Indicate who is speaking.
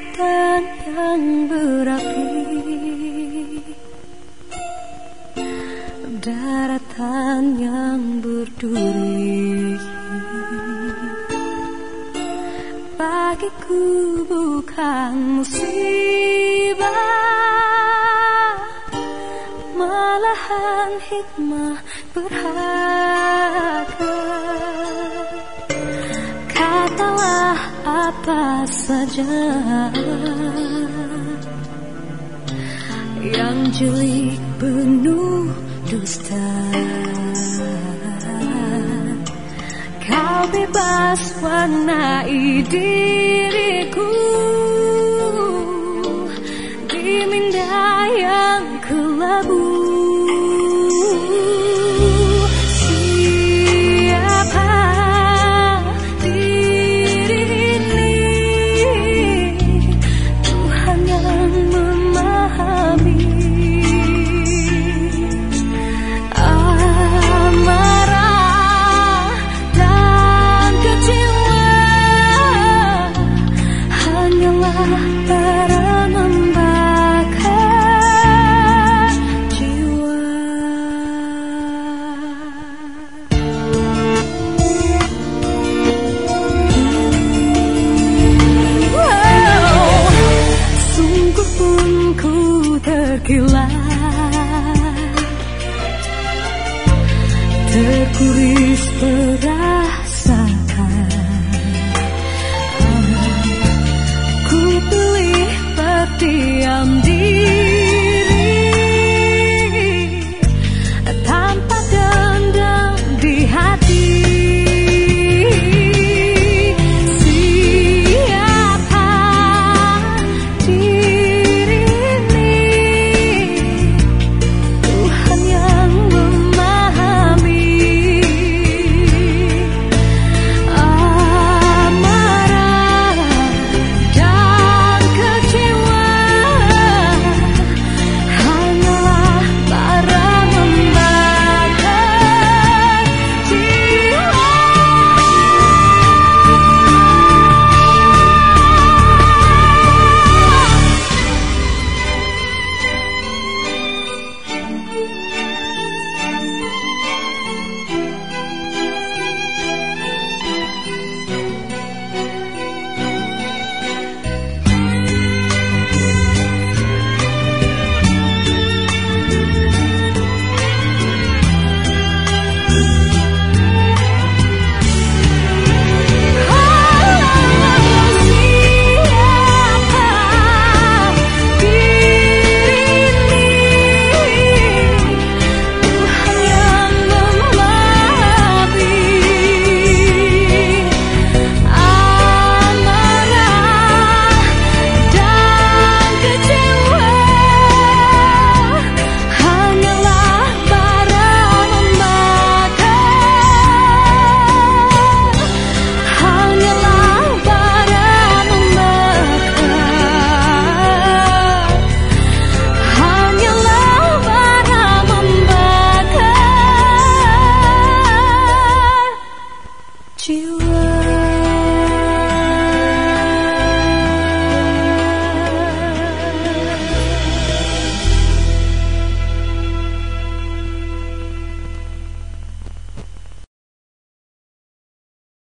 Speaker 1: impian yang berapi. Daratan yang berduri. Bagiku bukan musibah. Malahan hikmah berharga Katalah apa saja Yang jeli penuh dusta. Kau bebas warnai diriku terkilat Terkuris you